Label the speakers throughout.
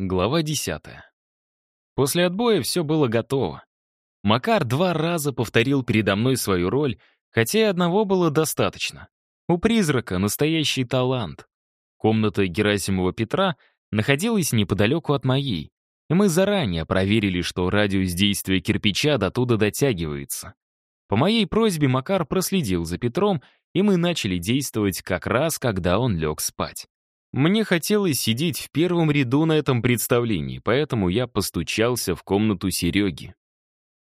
Speaker 1: Глава 10. После отбоя все было готово. Макар два раза повторил передо мной свою роль, хотя и одного было достаточно. У призрака настоящий талант. Комната Герасимова Петра находилась неподалеку от моей, и мы заранее проверили, что радиус действия кирпича до туда дотягивается. По моей просьбе Макар проследил за Петром, и мы начали действовать как раз, когда он лег спать. Мне хотелось сидеть в первом ряду на этом представлении, поэтому я постучался в комнату Сереги.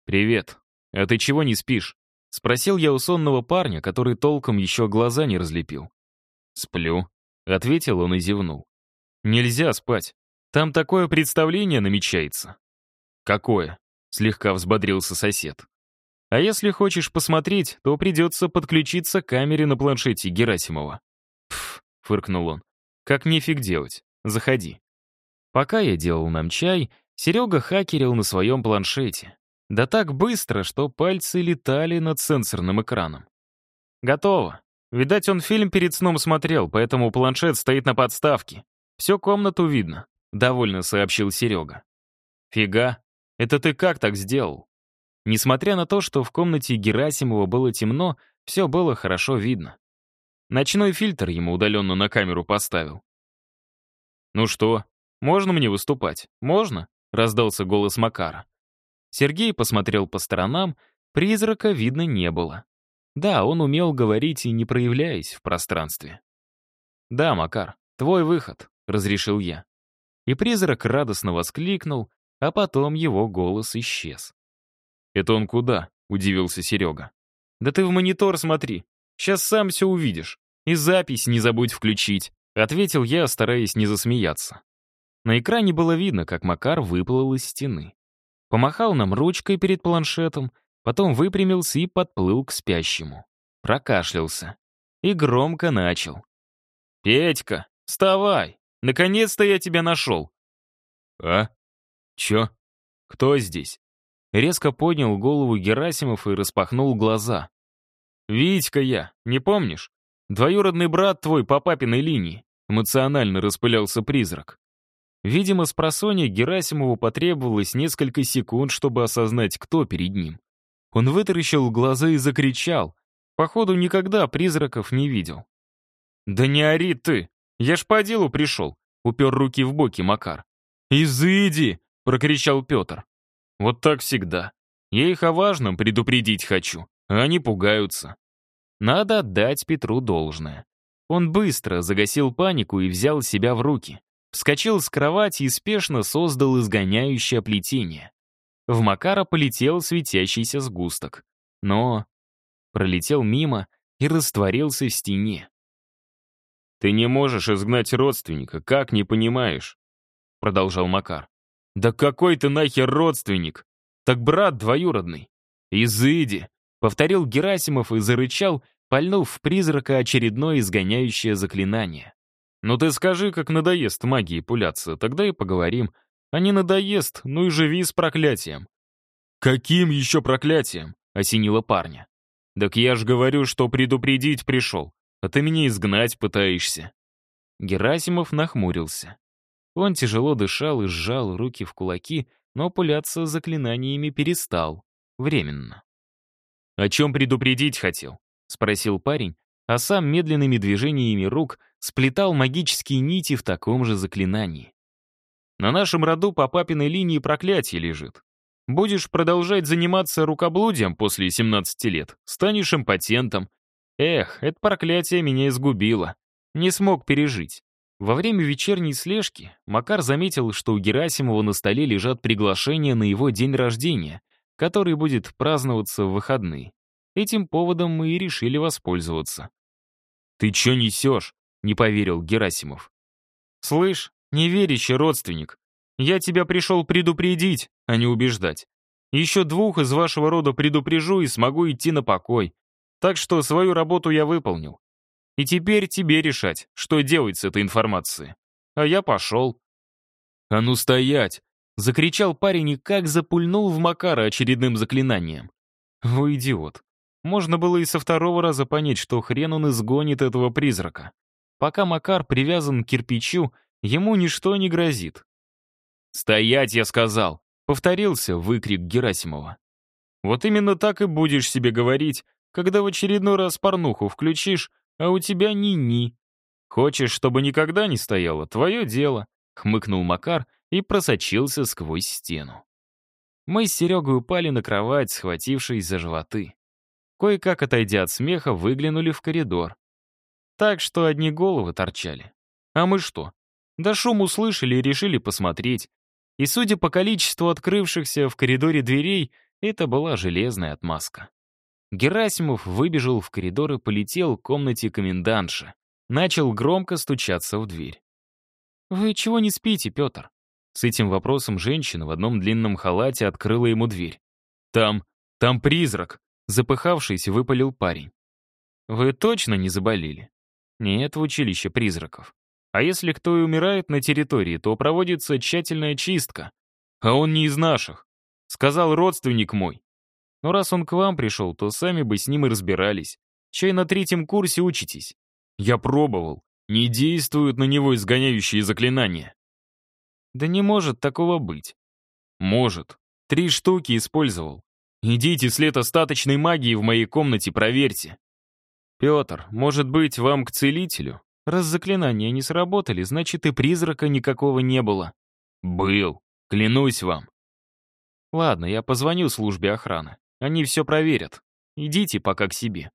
Speaker 1: «Привет. А ты чего не спишь?» — спросил я у сонного парня, который толком еще глаза не разлепил. «Сплю», — ответил он и зевнул. «Нельзя спать. Там такое представление намечается». «Какое?» — слегка взбодрился сосед. «А если хочешь посмотреть, то придется подключиться к камере на планшете Герасимова». «Пф», — фыркнул он. Как нефиг делать. Заходи. Пока я делал нам чай, Серега хакерил на своем планшете. Да так быстро, что пальцы летали над сенсорным экраном. Готово. Видать, он фильм перед сном смотрел, поэтому планшет стоит на подставке. Всю комнату видно, довольно сообщил Серега. Фига. Это ты как так сделал? Несмотря на то, что в комнате Герасимова было темно, все было хорошо видно. Ночной фильтр ему удаленно на камеру поставил. «Ну что, можно мне выступать? Можно?» — раздался голос Макара. Сергей посмотрел по сторонам, призрака видно не было. Да, он умел говорить и не проявляясь в пространстве. «Да, Макар, твой выход», — разрешил я. И призрак радостно воскликнул, а потом его голос исчез. «Это он куда?» — удивился Серега. «Да ты в монитор смотри, Сейчас сам все увидишь. И запись не забудь включить», — ответил я, стараясь не засмеяться. На экране было видно, как Макар выплыл из стены. Помахал нам ручкой перед планшетом, потом выпрямился и подплыл к спящему. Прокашлялся. И громко начал. «Петька, вставай! Наконец-то я тебя нашел!» «А? Чё? Кто здесь?» Резко поднял голову Герасимов и распахнул глаза. «Витька я, не помнишь? Двоюродный брат твой по папиной линии», эмоционально распылялся призрак. Видимо, с просонья Герасимову потребовалось несколько секунд, чтобы осознать, кто перед ним. Он вытаращил глаза и закричал. Походу, никогда призраков не видел. «Да не ори ты! Я ж по делу пришел!» — упер руки в боки Макар. «Изыди!» — прокричал Петр. «Вот так всегда. Я их о важном предупредить хочу, они пугаются. Надо отдать Петру должное. Он быстро загасил панику и взял себя в руки. Вскочил с кровати и спешно создал изгоняющее плетение. В Макара полетел светящийся сгусток. Но пролетел мимо и растворился в стене. «Ты не можешь изгнать родственника, как не понимаешь?» Продолжал Макар. «Да какой ты нахер родственник? Так брат двоюродный. Изыди, Повторил Герасимов и зарычал, пальнув в призрака очередное изгоняющее заклинание. «Ну ты скажи, как надоест магии пуляться, тогда и поговорим. А не надоест, ну и живи с проклятием». «Каким еще проклятием?» — осенило парня. «Так я ж говорю, что предупредить пришел, а ты меня изгнать пытаешься». Герасимов нахмурился. Он тяжело дышал и сжал руки в кулаки, но пуляться заклинаниями перестал. Временно. «О чем предупредить хотел?» — спросил парень, а сам медленными движениями рук сплетал магические нити в таком же заклинании. «На нашем роду по папиной линии проклятие лежит. Будешь продолжать заниматься рукоблудием после 17 лет, станешь импотентом. Эх, это проклятие меня изгубило. Не смог пережить». Во время вечерней слежки Макар заметил, что у Герасимова на столе лежат приглашения на его день рождения, который будет праздноваться в выходные. Этим поводом мы и решили воспользоваться. «Ты чё несешь?» — не поверил Герасимов. «Слышь, неверящий родственник, я тебя пришел предупредить, а не убеждать. Еще двух из вашего рода предупрежу и смогу идти на покой. Так что свою работу я выполнил. И теперь тебе решать, что делать с этой информацией. А я пошел». «А ну стоять!» Закричал парень и как запульнул в Макара очередным заклинанием. Вы идиот. Можно было и со второго раза понять, что хрен он изгонит этого призрака. Пока Макар привязан к кирпичу, ему ничто не грозит. «Стоять, я сказал!» — повторился выкрик Герасимова. «Вот именно так и будешь себе говорить, когда в очередной раз порнуху включишь, а у тебя ни-ни. Хочешь, чтобы никогда не стояло, твое дело», — хмыкнул Макар и просочился сквозь стену. Мы с Серегой упали на кровать, схватившись за животы. Кое-как, отойдя от смеха, выглянули в коридор. Так что одни головы торчали. А мы что? Да шум услышали и решили посмотреть. И судя по количеству открывшихся в коридоре дверей, это была железная отмазка. Герасимов выбежал в коридор и полетел к комнате комендантши. Начал громко стучаться в дверь. «Вы чего не спите, Петр?» С этим вопросом женщина в одном длинном халате открыла ему дверь. «Там, там призрак!» Запыхавшись, выпалил парень. «Вы точно не заболели?» «Нет, в училище призраков. А если кто и умирает на территории, то проводится тщательная чистка. А он не из наших. Сказал родственник мой. Но раз он к вам пришел, то сами бы с ним и разбирались. Чай на третьем курсе учитесь. Я пробовал. Не действуют на него изгоняющие заклинания. Да не может такого быть. Может. Три штуки использовал. Идите след остаточной магии в моей комнате проверьте. Петр, может быть, вам к целителю? Раз заклинания не сработали, значит и призрака никакого не было. Был. Клянусь вам. Ладно, я позвоню службе охраны. Они все проверят. Идите пока к себе.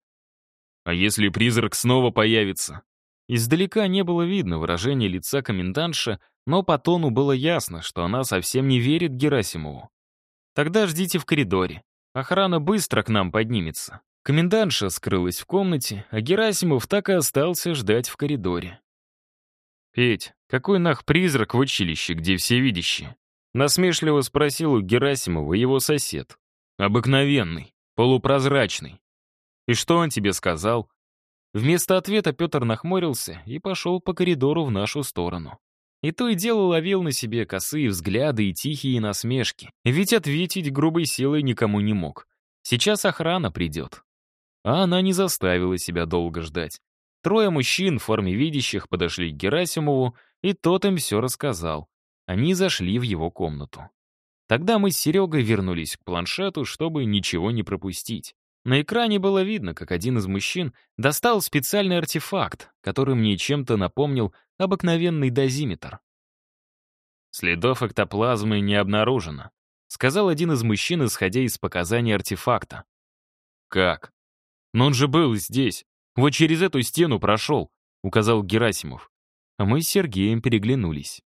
Speaker 1: А если призрак снова появится? Издалека не было видно выражения лица комендантша, но по тону было ясно, что она совсем не верит Герасимову. «Тогда ждите в коридоре. Охрана быстро к нам поднимется». Комендантша скрылась в комнате, а Герасимов так и остался ждать в коридоре. «Петь, какой нах призрак в училище, где все видящие?» Насмешливо спросил у Герасимова его сосед. «Обыкновенный, полупрозрачный. И что он тебе сказал?» Вместо ответа Петр нахмурился и пошел по коридору в нашу сторону. И то и дело ловил на себе косые взгляды и тихие насмешки. Ведь ответить грубой силой никому не мог. Сейчас охрана придет. А она не заставила себя долго ждать. Трое мужчин в форме видящих подошли к Герасимову, и тот им все рассказал. Они зашли в его комнату. Тогда мы с Серегой вернулись к планшету, чтобы ничего не пропустить. На экране было видно, как один из мужчин достал специальный артефакт, который мне чем-то напомнил обыкновенный дозиметр. «Следов эктоплазмы не обнаружено», — сказал один из мужчин, исходя из показаний артефакта. «Как? Но он же был здесь, вот через эту стену прошел», — указал Герасимов. А мы с Сергеем переглянулись.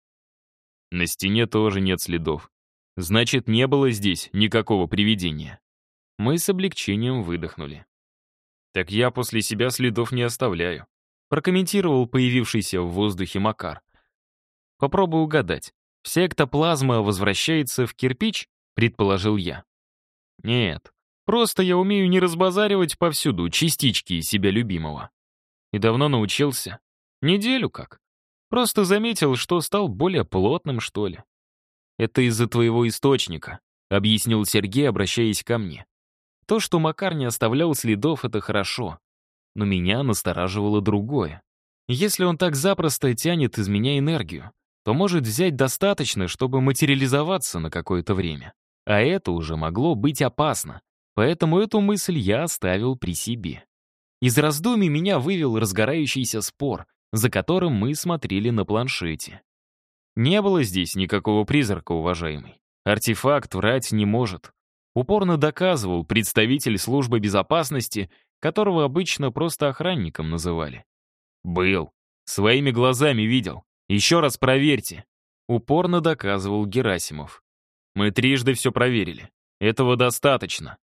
Speaker 1: На стене тоже нет следов. Значит, не было здесь никакого привидения. Мы с облегчением выдохнули. «Так я после себя следов не оставляю», прокомментировал появившийся в воздухе Макар. «Попробуй угадать. Вся эктоплазма возвращается в кирпич?» предположил я. «Нет, просто я умею не разбазаривать повсюду частички себя любимого. И давно научился. Неделю как. Просто заметил, что стал более плотным, что ли. Это из-за твоего источника», — объяснил Сергей, обращаясь ко мне. То, что Макар не оставлял следов, это хорошо. Но меня настораживало другое. Если он так запросто тянет из меня энергию, то может взять достаточно, чтобы материализоваться на какое-то время. А это уже могло быть опасно. Поэтому эту мысль я оставил при себе. Из раздумий меня вывел разгорающийся спор, за которым мы смотрели на планшете. Не было здесь никакого призрака, уважаемый. Артефакт врать не может упорно доказывал представитель службы безопасности, которого обычно просто охранником называли. «Был. Своими глазами видел. Еще раз проверьте», — упорно доказывал Герасимов. «Мы трижды все проверили. Этого достаточно».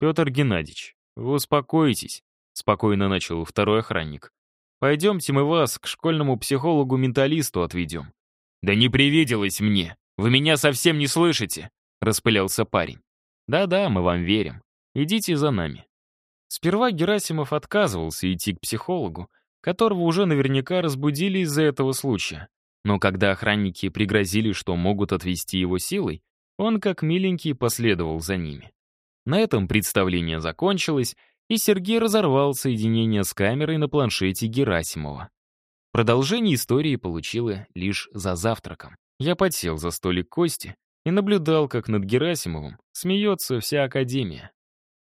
Speaker 1: «Петр Геннадьевич, вы успокойтесь», — спокойно начал второй охранник. «Пойдемте мы вас к школьному психологу-менталисту отведем». «Да не привиделось мне! Вы меня совсем не слышите!» Распылялся парень. «Да-да, мы вам верим. Идите за нами». Сперва Герасимов отказывался идти к психологу, которого уже наверняка разбудили из-за этого случая. Но когда охранники пригрозили, что могут отвести его силой, он как миленький последовал за ними. На этом представление закончилось, и Сергей разорвал соединение с камерой на планшете Герасимова. Продолжение истории получила лишь за завтраком. Я подсел за столик Кости и наблюдал, как над Герасимовым смеется вся Академия.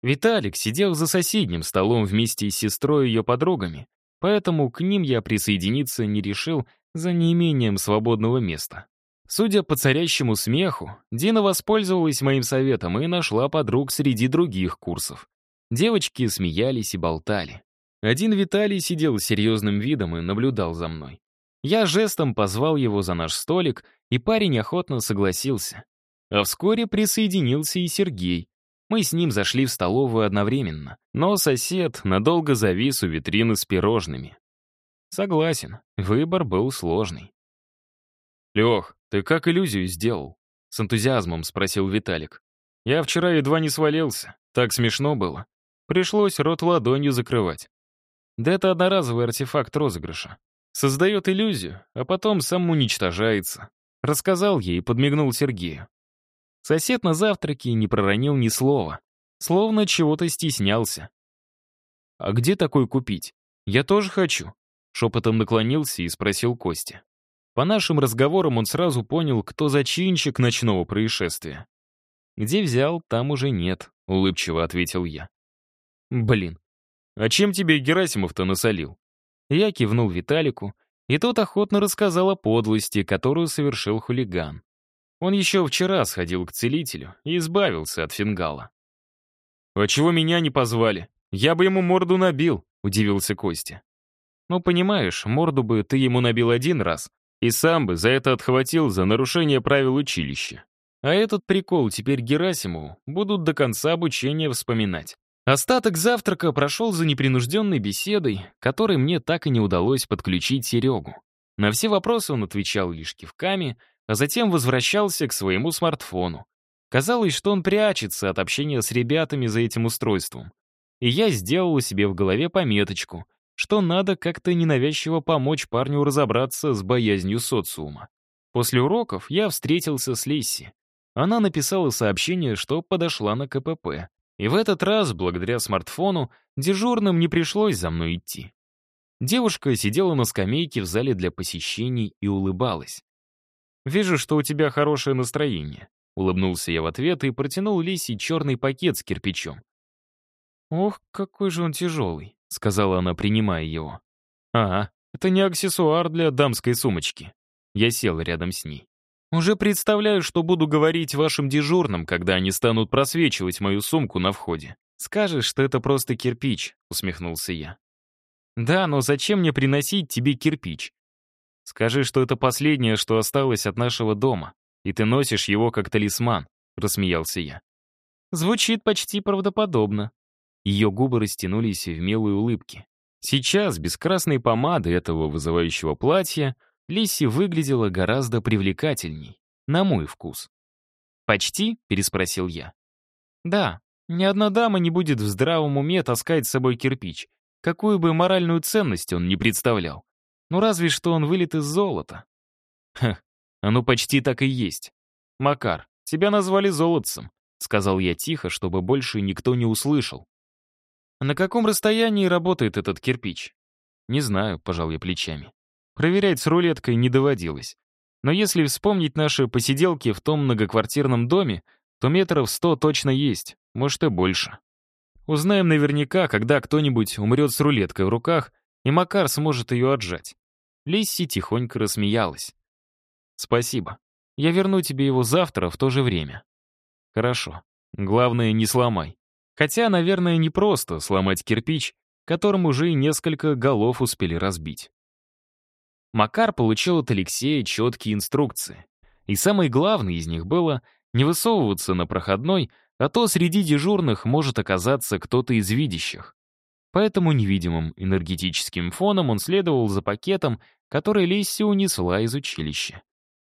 Speaker 1: Виталик сидел за соседним столом вместе с сестрой и ее подругами, поэтому к ним я присоединиться не решил за неимением свободного места. Судя по царящему смеху, Дина воспользовалась моим советом и нашла подруг среди других курсов. Девочки смеялись и болтали. Один Виталий сидел с серьезным видом и наблюдал за мной. Я жестом позвал его за наш столик, и парень охотно согласился. А вскоре присоединился и Сергей. Мы с ним зашли в столовую одновременно, но сосед надолго завис у витрины с пирожными. Согласен, выбор был сложный. «Лех, ты как иллюзию сделал?» — с энтузиазмом спросил Виталик. «Я вчера едва не свалился, так смешно было. Пришлось рот ладонью закрывать. Да это одноразовый артефакт розыгрыша. Создает иллюзию, а потом сам уничтожается. Рассказал ей и подмигнул Сергею. Сосед на завтраке не проронил ни слова, словно чего-то стеснялся. «А где такой купить? Я тоже хочу», — шепотом наклонился и спросил Костя. По нашим разговорам он сразу понял, кто зачинщик ночного происшествия. «Где взял, там уже нет», — улыбчиво ответил я. «Блин, а чем тебе Герасимов-то насолил?» Я кивнул Виталику, и тот охотно рассказал о подлости, которую совершил хулиган. Он еще вчера сходил к целителю и избавился от фингала. «А чего меня не позвали? Я бы ему морду набил», — удивился Костя. «Ну, понимаешь, морду бы ты ему набил один раз, и сам бы за это отхватил за нарушение правил училища. А этот прикол теперь Герасимову будут до конца обучения вспоминать. Остаток завтрака прошел за непринужденной беседой, которой мне так и не удалось подключить Серегу. На все вопросы он отвечал лишь кивками, а затем возвращался к своему смартфону. Казалось, что он прячется от общения с ребятами за этим устройством. И я сделал себе в голове пометочку, что надо как-то ненавязчиво помочь парню разобраться с боязнью социума. После уроков я встретился с Лесси. Она написала сообщение, что подошла на КПП. И в этот раз, благодаря смартфону, дежурным не пришлось за мной идти. Девушка сидела на скамейке в зале для посещений и улыбалась. «Вижу, что у тебя хорошее настроение», — улыбнулся я в ответ и протянул Лисе черный пакет с кирпичом. «Ох, какой же он тяжелый», — сказала она, принимая его. «Ага, это не аксессуар для дамской сумочки». Я сел рядом с ней. Уже представляю, что буду говорить вашим дежурным, когда они станут просвечивать мою сумку на входе. Скажешь, что это просто кирпич, усмехнулся я. Да, но зачем мне приносить тебе кирпич? Скажи, что это последнее, что осталось от нашего дома, и ты носишь его как талисман, рассмеялся я. Звучит почти правдоподобно. Ее губы растянулись в милой улыбке. Сейчас, без красной помады этого вызывающего платья, Лисси выглядела гораздо привлекательней, на мой вкус. «Почти?» — переспросил я. «Да, ни одна дама не будет в здравом уме таскать с собой кирпич, какую бы моральную ценность он не представлял. Ну разве что он вылет из золота». «Хм, оно почти так и есть. Макар, тебя назвали золотцем», — сказал я тихо, чтобы больше никто не услышал. «На каком расстоянии работает этот кирпич?» «Не знаю», — пожал я плечами. Проверять с рулеткой не доводилось. Но если вспомнить наши посиделки в том многоквартирном доме, то метров сто точно есть, может и больше. Узнаем наверняка, когда кто-нибудь умрет с рулеткой в руках, и Макар сможет ее отжать. Лисси тихонько рассмеялась. «Спасибо. Я верну тебе его завтра в то же время». «Хорошо. Главное, не сломай. Хотя, наверное, не просто сломать кирпич, которым уже и несколько голов успели разбить». Макар получил от Алексея четкие инструкции. И самое главное из них было не высовываться на проходной, а то среди дежурных может оказаться кто-то из видящих. Поэтому невидимым энергетическим фоном он следовал за пакетом, который Лесси унесла из училища.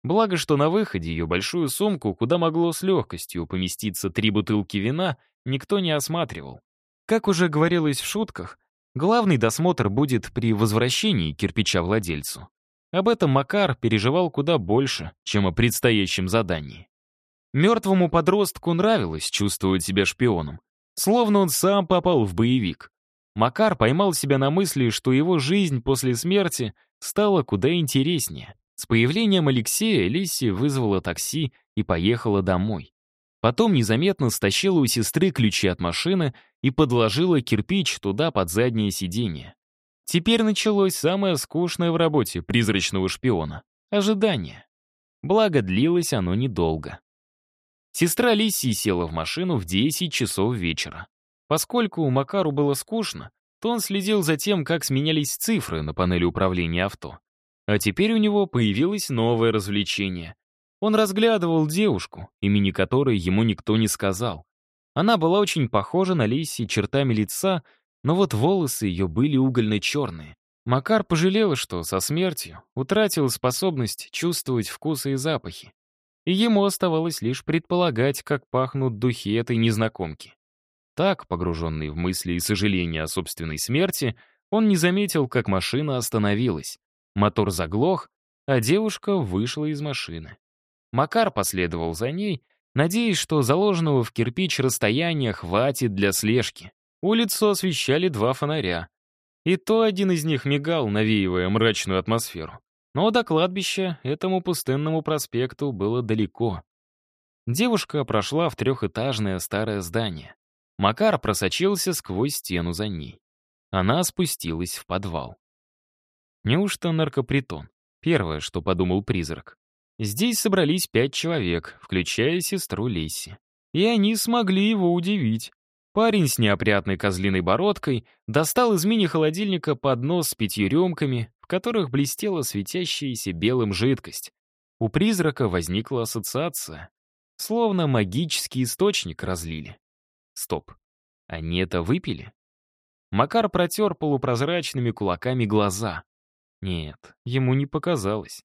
Speaker 1: Благо, что на выходе ее большую сумку, куда могло с легкостью поместиться три бутылки вина, никто не осматривал. Как уже говорилось в шутках, главный досмотр будет при возвращении кирпича владельцу. Об этом Макар переживал куда больше, чем о предстоящем задании. Мертвому подростку нравилось чувствовать себя шпионом, словно он сам попал в боевик. Макар поймал себя на мысли, что его жизнь после смерти стала куда интереснее. С появлением Алексея Лисси вызвала такси и поехала домой. Потом незаметно стащила у сестры ключи от машины и подложила кирпич туда под заднее сиденье. Теперь началось самое скучное в работе призрачного шпиона — ожидание. Благо, длилось оно недолго. Сестра Лисси села в машину в 10 часов вечера. Поскольку у Макару было скучно, то он следил за тем, как сменялись цифры на панели управления авто. А теперь у него появилось новое развлечение. Он разглядывал девушку, имени которой ему никто не сказал. Она была очень похожа на Лиси чертами лица, но вот волосы ее были угольно-черные. Макар пожалел, что со смертью утратил способность чувствовать вкусы и запахи. И ему оставалось лишь предполагать, как пахнут духи этой незнакомки. Так, погруженный в мысли и сожаления о собственной смерти, он не заметил, как машина остановилась. Мотор заглох, а девушка вышла из машины. Макар последовал за ней, надеясь, что заложенного в кирпич расстояния хватит для слежки. Улицу освещали два фонаря. И то один из них мигал, навеивая мрачную атмосферу. Но до кладбища этому пустынному проспекту было далеко. Девушка прошла в трехэтажное старое здание. Макар просочился сквозь стену за ней. Она спустилась в подвал. Неужто наркопритон? Первое, что подумал призрак. Здесь собрались пять человек, включая сестру Лесси. И они смогли его удивить. Парень с неопрятной козлиной бородкой достал из мини-холодильника поднос с пятью рюмками, в которых блестела светящаяся белым жидкость. У призрака возникла ассоциация. Словно магический источник разлили. Стоп. Они это выпили? Макар протер полупрозрачными кулаками глаза. Нет, ему не показалось.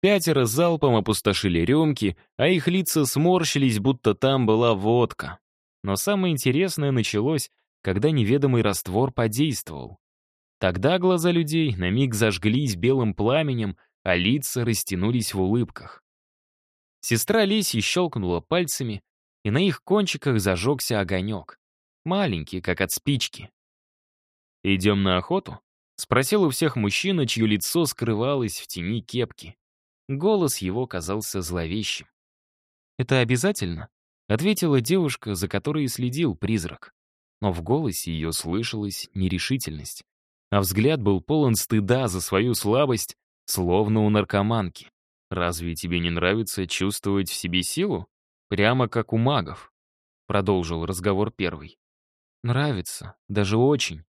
Speaker 1: Пятеро залпом опустошили рюмки, а их лица сморщились, будто там была водка. Но самое интересное началось, когда неведомый раствор подействовал. Тогда глаза людей на миг зажглись белым пламенем, а лица растянулись в улыбках. Сестра Леси щелкнула пальцами, и на их кончиках зажегся огонек. Маленький, как от спички. «Идем на охоту?» — спросил у всех мужчина, чье лицо скрывалось в тени кепки. Голос его казался зловещим. «Это обязательно?» — ответила девушка, за которой следил призрак. Но в голосе ее слышалась нерешительность, а взгляд был полон стыда за свою слабость, словно у наркоманки. «Разве тебе не нравится чувствовать в себе силу?» Прямо как у магов. Продолжил разговор первый. Нравится, даже очень.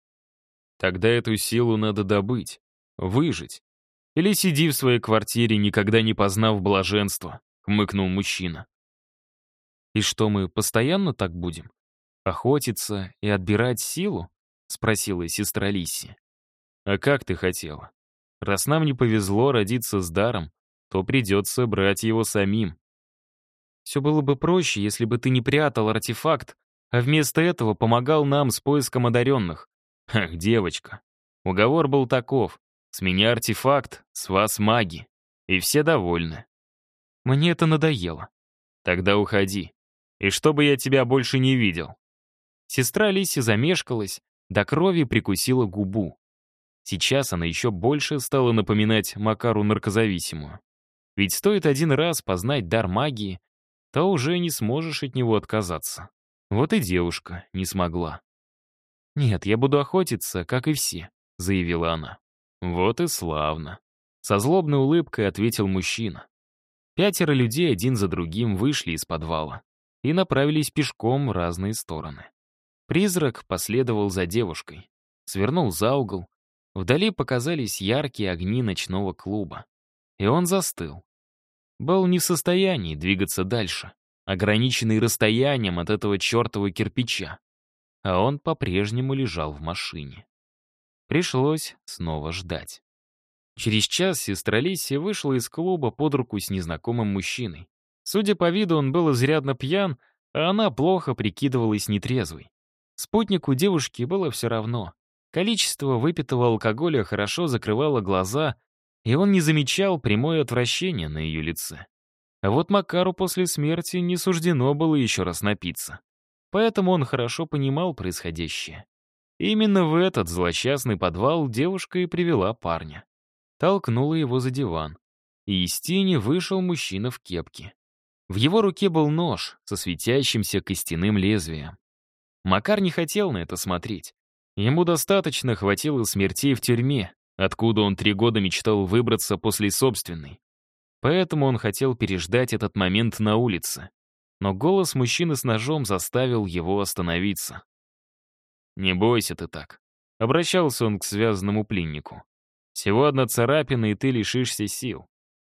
Speaker 1: Тогда эту силу надо добыть, выжить. Или сиди в своей квартире, никогда не познав блаженства, хмыкнул мужчина. И что мы постоянно так будем? Охотиться и отбирать силу? Спросила сестра Лиси. А как ты хотела? Раз нам не повезло родиться с даром, то придется брать его самим. Все было бы проще, если бы ты не прятал артефакт, а вместо этого помогал нам с поиском одаренных. Ах, девочка. Уговор был таков. С меня артефакт, с вас маги. И все довольны. Мне это надоело. Тогда уходи. И чтобы я тебя больше не видел. Сестра Лиси замешкалась, до крови прикусила губу. Сейчас она еще больше стала напоминать Макару наркозависимую. Ведь стоит один раз познать дар магии, то уже не сможешь от него отказаться. Вот и девушка не смогла. «Нет, я буду охотиться, как и все», — заявила она. «Вот и славно», — со злобной улыбкой ответил мужчина. Пятеро людей один за другим вышли из подвала и направились пешком в разные стороны. Призрак последовал за девушкой, свернул за угол. Вдали показались яркие огни ночного клуба. И он застыл, был не в состоянии двигаться дальше, ограниченный расстоянием от этого чертова кирпича. А он по-прежнему лежал в машине. Пришлось снова ждать. Через час сестра Лисия вышла из клуба под руку с незнакомым мужчиной. Судя по виду, он был изрядно пьян, а она плохо прикидывалась нетрезвой. Спутнику девушки было все равно. Количество выпитого алкоголя хорошо закрывало глаза, и он не замечал прямое отвращение на ее лице. А вот Макару после смерти не суждено было еще раз напиться. Поэтому он хорошо понимал происходящее. Именно в этот злосчастный подвал девушка и привела парня. Толкнула его за диван. и из тени вышел мужчина в кепке. В его руке был нож со светящимся костяным лезвием. Макар не хотел на это смотреть. Ему достаточно хватило смертей в тюрьме, откуда он три года мечтал выбраться после собственной. Поэтому он хотел переждать этот момент на улице. Но голос мужчины с ножом заставил его остановиться. «Не бойся ты так», — обращался он к связанному пленнику. «Всего одна царапина, и ты лишишься сил.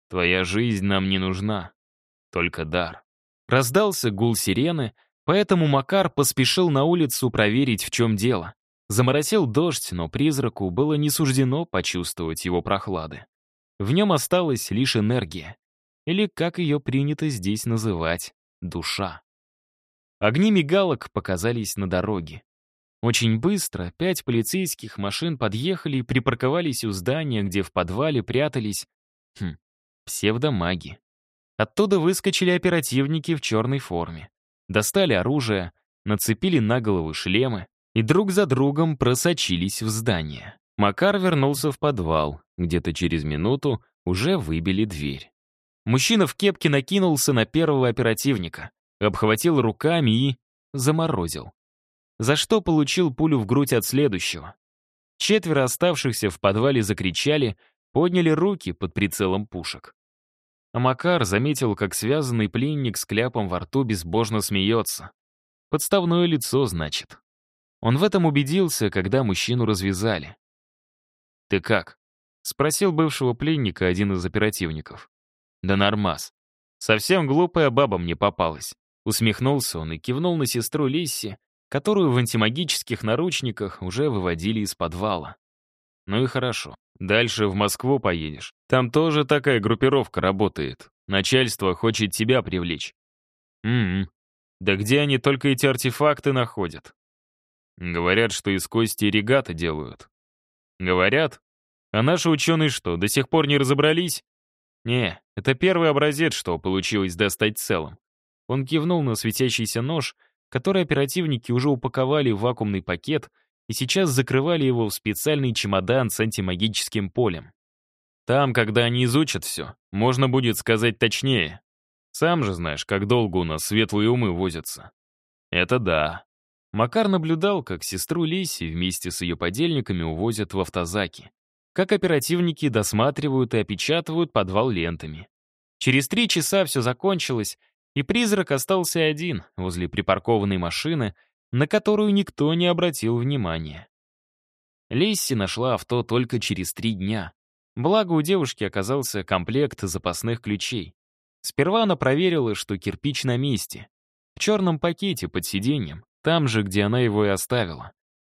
Speaker 1: Твоя жизнь нам не нужна, только дар». Раздался гул сирены, поэтому Макар поспешил на улицу проверить, в чем дело. Заморосил дождь, но призраку было не суждено почувствовать его прохлады. В нем осталась лишь энергия. Или, как ее принято здесь называть, душа. Огни мигалок показались на дороге. Очень быстро пять полицейских машин подъехали и припарковались у здания, где в подвале прятались... Хм, псевдомаги. Оттуда выскочили оперативники в черной форме. Достали оружие, нацепили на головы шлемы и друг за другом просочились в здание. Макар вернулся в подвал. Где-то через минуту уже выбили дверь. Мужчина в кепке накинулся на первого оперативника, обхватил руками и заморозил. За что получил пулю в грудь от следующего. Четверо оставшихся в подвале закричали, подняли руки под прицелом пушек. А Макар заметил, как связанный пленник с кляпом во рту безбожно смеется. Подставное лицо, значит. Он в этом убедился, когда мужчину развязали. «Ты как?» — спросил бывшего пленника один из оперативников. «Да нормас. Совсем глупая баба мне попалась». Усмехнулся он и кивнул на сестру Лисси, которую в антимагических наручниках уже выводили из подвала. «Ну и хорошо. Дальше в Москву поедешь. Там тоже такая группировка работает. Начальство хочет тебя привлечь». «М-м. Да где они только эти артефакты находят?» «Говорят, что из кости регата делают». «Говорят? А наши ученые что, до сих пор не разобрались?» «Не, это первый образец, что получилось достать целым». Он кивнул на светящийся нож, который оперативники уже упаковали в вакуумный пакет и сейчас закрывали его в специальный чемодан с антимагическим полем. Там, когда они изучат все, можно будет сказать точнее. Сам же знаешь, как долго у нас светлые умы возятся. Это да. Макар наблюдал, как сестру Лиси вместе с ее подельниками увозят в автозаки как оперативники досматривают и опечатывают подвал лентами. Через три часа все закончилось, и призрак остался один возле припаркованной машины, на которую никто не обратил внимания. Лесси нашла авто только через три дня. Благо у девушки оказался комплект запасных ключей. Сперва она проверила, что кирпич на месте. В черном пакете под сиденьем, там же, где она его и оставила.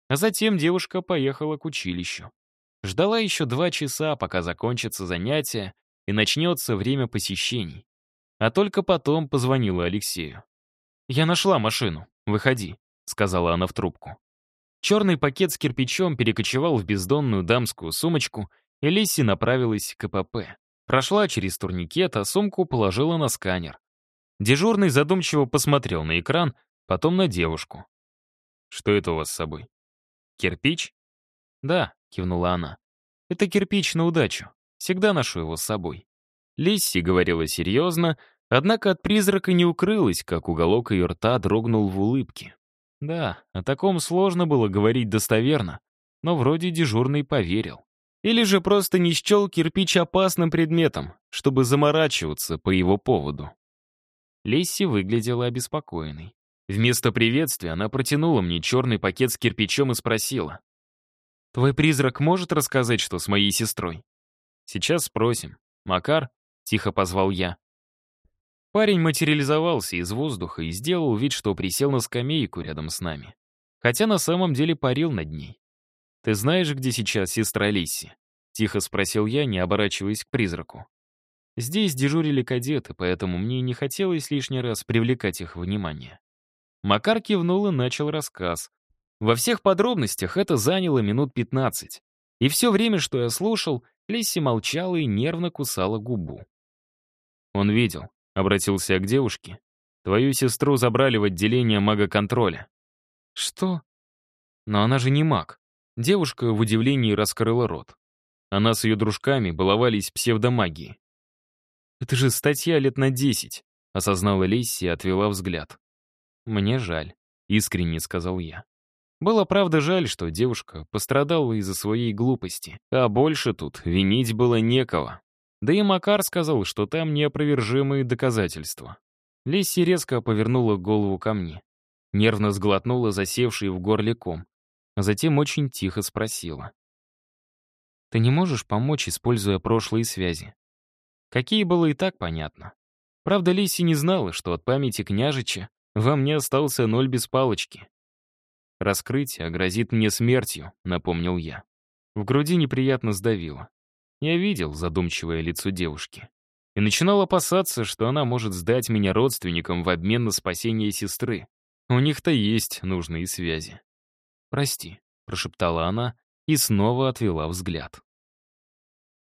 Speaker 1: А затем девушка поехала к училищу. Ждала еще два часа, пока закончится занятие и начнется время посещений. А только потом позвонила Алексею. «Я нашла машину. Выходи», — сказала она в трубку. Черный пакет с кирпичом перекочевал в бездонную дамскую сумочку, и Лисси направилась к КПП. Прошла через турникет, а сумку положила на сканер. Дежурный задумчиво посмотрел на экран, потом на девушку. «Что это у вас с собой?» «Кирпич?» «Да», — кивнула она. «Это кирпич на удачу. Всегда ношу его с собой». Лисси говорила серьезно, однако от призрака не укрылась, как уголок ее рта дрогнул в улыбке. Да, о таком сложно было говорить достоверно, но вроде дежурный поверил. Или же просто не счел кирпич опасным предметом, чтобы заморачиваться по его поводу. Лисси выглядела обеспокоенной. Вместо приветствия она протянула мне черный пакет с кирпичом и спросила. Твой призрак может рассказать, что с моей сестрой? Сейчас спросим. Макар, тихо позвал я. Парень материализовался из воздуха и сделал вид, что присел на скамейку рядом с нами. Хотя на самом деле парил над ней. «Ты знаешь, где сейчас сестра Лисси?» — тихо спросил я, не оборачиваясь к призраку. Здесь дежурили кадеты, поэтому мне не хотелось лишний раз привлекать их внимание. Макар кивнул и начал рассказ, во всех подробностях это заняло минут 15. И все время, что я слушал, Лесси молчала и нервно кусала губу. Он видел, обратился к девушке. Твою сестру забрали в отделение мага-контроля. Что? Но она же не маг. Девушка в удивлении раскрыла рот. Она с ее дружками баловались псевдомагией. Это же статья лет на десять», — осознала Лесси и отвела взгляд. «Мне жаль», — искренне сказал я. Было, правда, жаль, что девушка пострадала из-за своей глупости, а больше тут винить было некого. Да и Макар сказал, что там неопровержимые доказательства. Лесси резко повернула голову ко мне. Нервно сглотнула засевший в горле ком, а затем очень тихо спросила. «Ты не можешь помочь, используя прошлые связи?» Какие было и так понятно. Правда, Лесси не знала, что от памяти княжича во мне остался ноль без палочки. «Раскрытие грозит мне смертью», — напомнил я. В груди неприятно сдавило. Я видел задумчивое лицо девушки. И начинал опасаться, что она может сдать меня родственникам в обмен на спасение сестры. У них-то есть нужные связи. «Прости», — прошептала она и снова отвела взгляд.